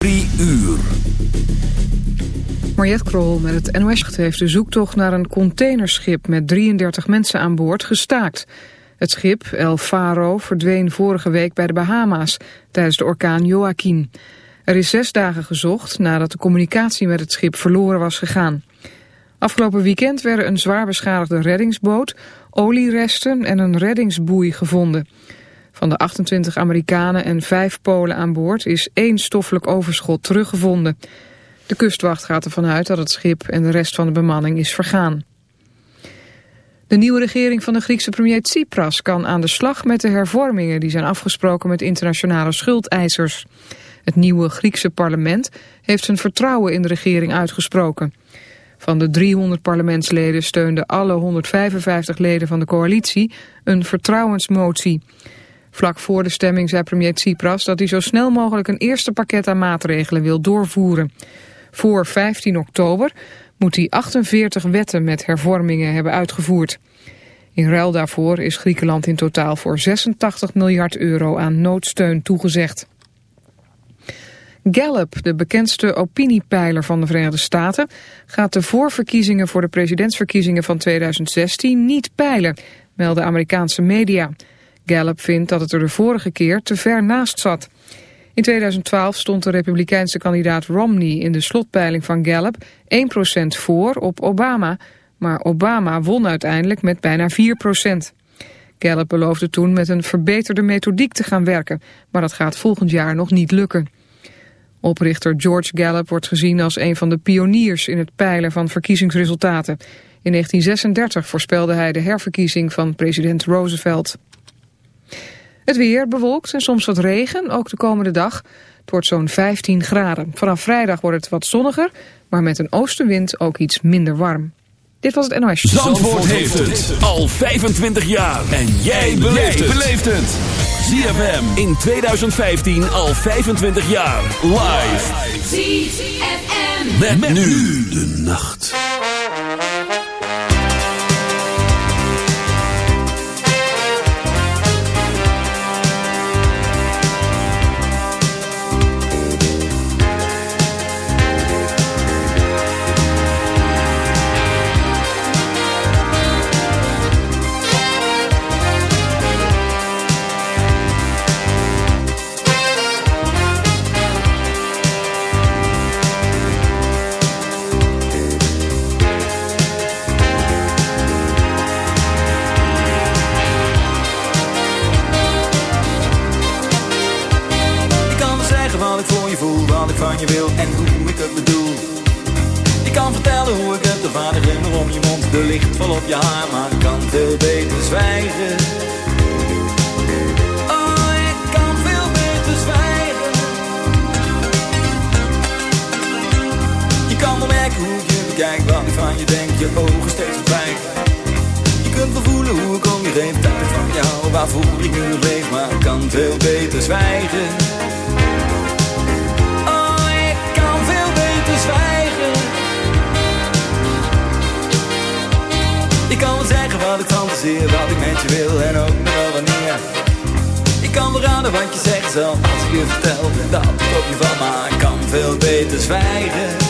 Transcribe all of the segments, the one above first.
3 uur. Mariette Krol met het NOS heeft de zoektocht naar een containerschip met 33 mensen aan boord gestaakt. Het schip, El Faro, verdween vorige week bij de Bahama's tijdens de orkaan Joaquin. Er is zes dagen gezocht nadat de communicatie met het schip verloren was gegaan. Afgelopen weekend werden een zwaar beschadigde reddingsboot, olieresten en een reddingsboei gevonden. Van de 28 Amerikanen en 5 Polen aan boord is één stoffelijk overschot teruggevonden. De kustwacht gaat ervan uit dat het schip en de rest van de bemanning is vergaan. De nieuwe regering van de Griekse premier Tsipras kan aan de slag met de hervormingen die zijn afgesproken met internationale schuldeisers. Het nieuwe Griekse parlement heeft zijn vertrouwen in de regering uitgesproken. Van de 300 parlementsleden steunden alle 155 leden van de coalitie een vertrouwensmotie. Vlak voor de stemming zei premier Tsipras dat hij zo snel mogelijk een eerste pakket aan maatregelen wil doorvoeren. Voor 15 oktober moet hij 48 wetten met hervormingen hebben uitgevoerd. In ruil daarvoor is Griekenland in totaal voor 86 miljard euro aan noodsteun toegezegd. Gallup, de bekendste opiniepeiler van de Verenigde Staten, gaat de voorverkiezingen voor de presidentsverkiezingen van 2016 niet peilen, melden Amerikaanse media. Gallup vindt dat het er de vorige keer te ver naast zat. In 2012 stond de republikeinse kandidaat Romney in de slotpeiling van Gallup 1% voor op Obama, maar Obama won uiteindelijk met bijna 4%. Gallup beloofde toen met een verbeterde methodiek te gaan werken, maar dat gaat volgend jaar nog niet lukken. Oprichter George Gallup wordt gezien als een van de pioniers in het peilen van verkiezingsresultaten. In 1936 voorspelde hij de herverkiezing van president Roosevelt. Het weer bewolkt en soms wat regen, ook de komende dag. Het wordt zo'n 15 graden. Vanaf vrijdag wordt het wat zonniger, maar met een oostenwind ook iets minder warm. Dit was het NOS. Zandvoort, Zandvoort heeft het al 25 jaar. En jij beleeft het. ZFM in 2015 al 25 jaar. Live. ZFM. met nu de nacht. Op je haar, maar kan veel beter zwijgen. Oh, ik kan veel beter zwijgen. Je kan wel merken hoe je bekijk, wat ik van je denk, je ogen steeds verdwijgen. Je kunt wel voelen hoe ik om je heen, dat van jou, waarvoor ik nu leef, maar kan veel beter zwijgen. Wat ik fantaseer, wat ik met je wil en ook nog wel wanneer. Ik kan raden wat je zegt zelf als ik je vertel dat ik je van, maar kan veel beter zwijgen.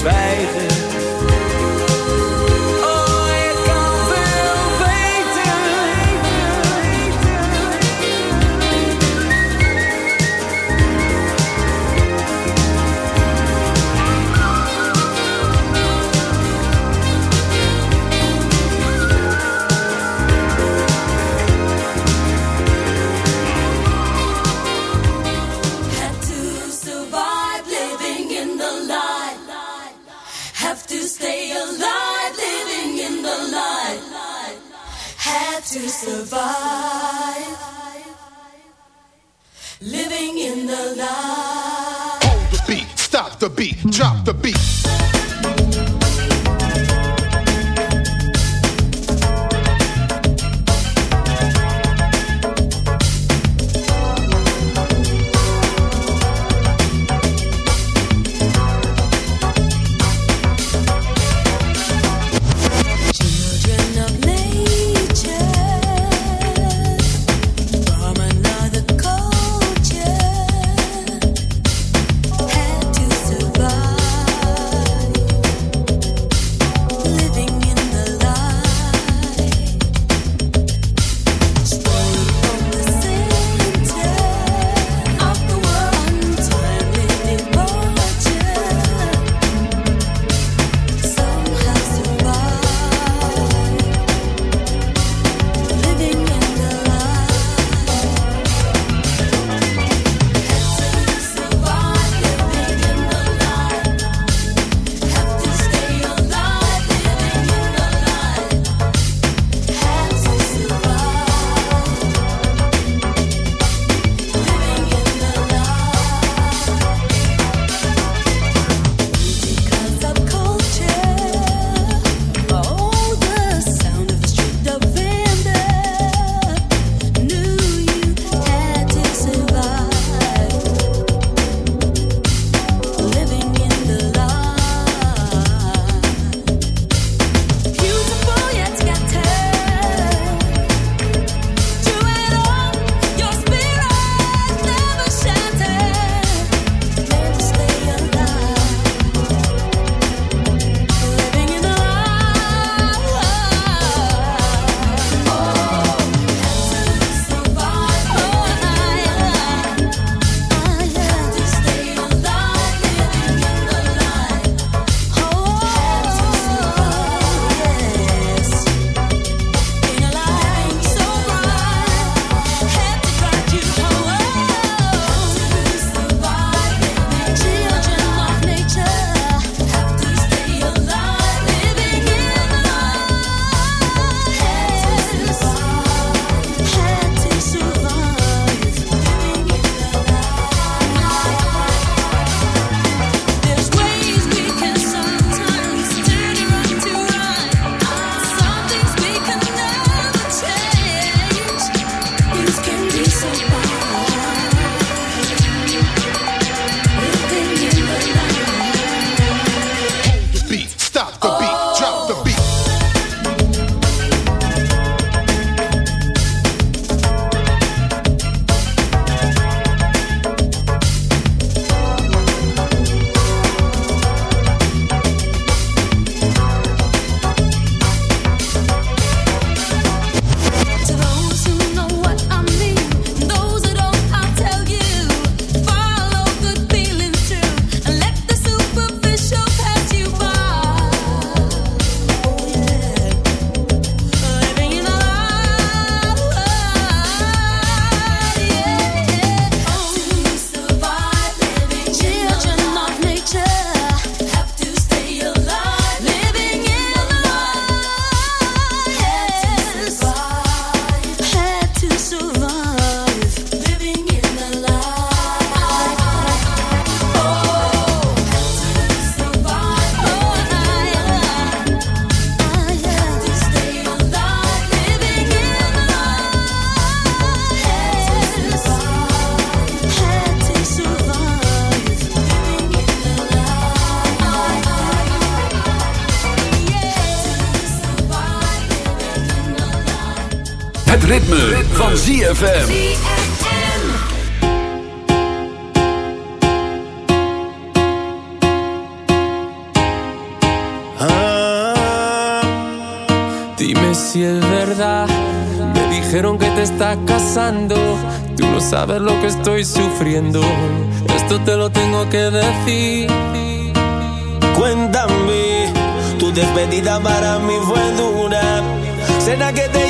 Zwijgen Ah, dime si es verdad, me dijeron que te estás casando. Tú no sabes lo que estoy sufriendo. Esto te lo tengo que decir. Cuéntame, tu despedida para mí fue dura. Cena que te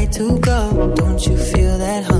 like to go. Don't you feel that hungry?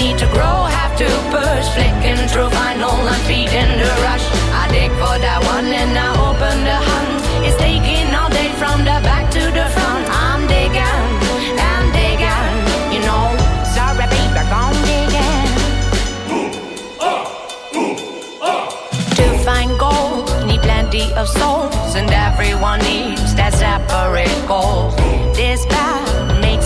need to grow, have to push. Flicking through vinyl, I'm feeding the rush. I dig for that one and I open the hunt. It's taking all day from the back to the front. I'm digging, I'm digging, you know. Sorry, baby, I'm digging. Uh, uh. To find gold, need plenty of souls, and everyone needs that separate gold. This path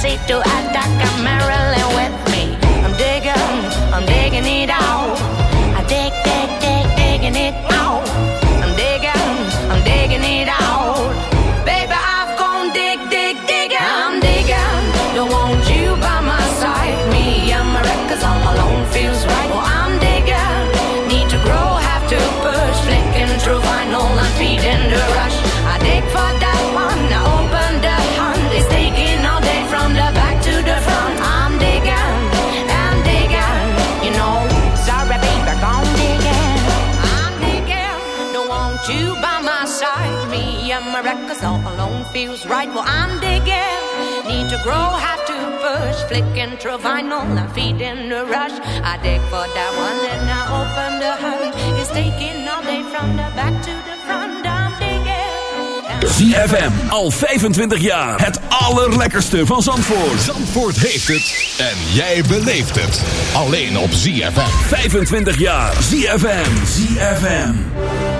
See to it. right where I'm digging. Need to grow, have to push. Flicking through vinyl, I'm feeding the rush. I dig for that one, then I open the hood. It's taking all day from the back to the front. I'm digging. ZFM, al 25 jaar. Het allerlekkerste van Zandvoort. Zandvoort heeft het. En jij beleeft het. Alleen op ZFM. 25 jaar. ZFM. ZFM.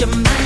Your mind,